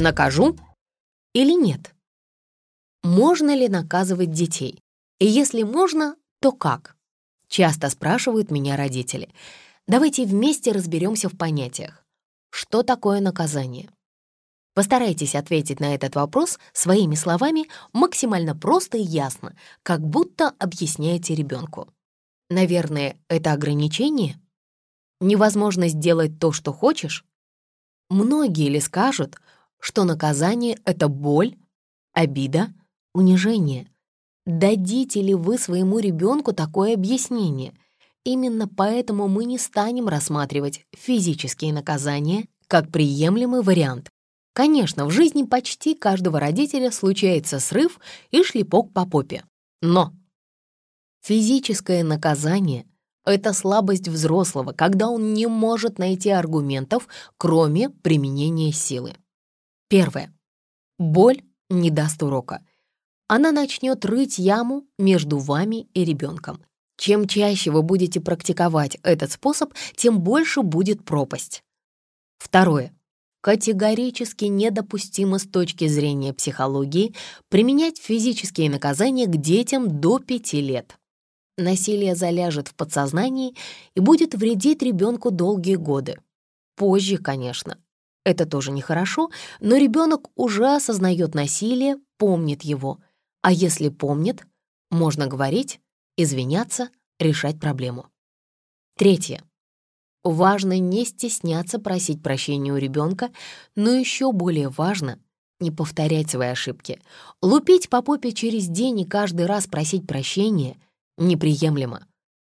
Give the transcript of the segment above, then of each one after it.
Накажу или нет? Можно ли наказывать детей? И если можно, то как? Часто спрашивают меня родители. Давайте вместе разберемся в понятиях. Что такое наказание? Постарайтесь ответить на этот вопрос своими словами максимально просто и ясно, как будто объясняете ребенку. Наверное, это ограничение? Невозможно сделать то, что хочешь? Многие ли скажут, что наказание — это боль, обида, унижение? Дадите ли вы своему ребенку такое объяснение? Именно поэтому мы не станем рассматривать физические наказания как приемлемый вариант. Конечно, в жизни почти каждого родителя случается срыв и шлепок по попе. Но физическое наказание — это слабость взрослого, когда он не может найти аргументов, кроме применения силы. Первое. Боль не даст урока она начнет рыть яму между вами и ребенком. Чем чаще вы будете практиковать этот способ, тем больше будет пропасть. Второе. Категорически недопустимо с точки зрения психологии применять физические наказания к детям до 5 лет. Насилие заляжет в подсознании и будет вредить ребенку долгие годы. Позже, конечно. Это тоже нехорошо, но ребенок уже осознает насилие, помнит его, а если помнит, можно говорить, извиняться, решать проблему. Третье. Важно не стесняться просить прощения у ребенка, но еще более важно не повторять свои ошибки. Лупить по попе через день и каждый раз просить прощения неприемлемо.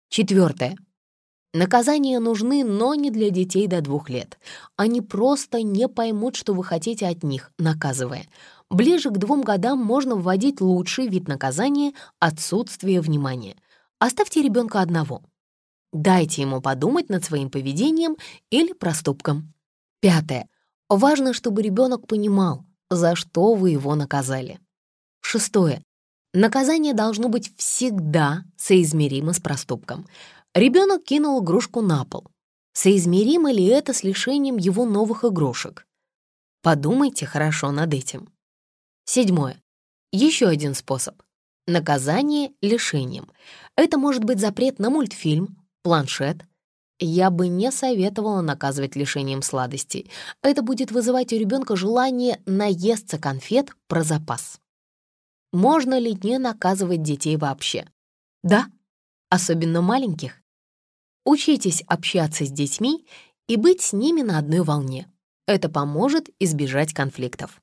Четвертое. Наказания нужны, но не для детей до двух лет. Они просто не поймут, что вы хотите от них, наказывая. Ближе к двум годам можно вводить лучший вид наказания — отсутствие внимания. Оставьте ребенка одного. Дайте ему подумать над своим поведением или проступком. Пятое. Важно, чтобы ребенок понимал, за что вы его наказали. Шестое. Наказание должно быть всегда соизмеримо с проступком. Ребенок кинул игрушку на пол. Соизмеримо ли это с лишением его новых игрушек? Подумайте хорошо над этим. Седьмое. Еще один способ. Наказание лишением. Это может быть запрет на мультфильм, планшет. Я бы не советовала наказывать лишением сладостей. Это будет вызывать у ребенка желание наесться конфет про запас. Можно ли не наказывать детей вообще? Да, особенно маленьких. Учитесь общаться с детьми и быть с ними на одной волне. Это поможет избежать конфликтов.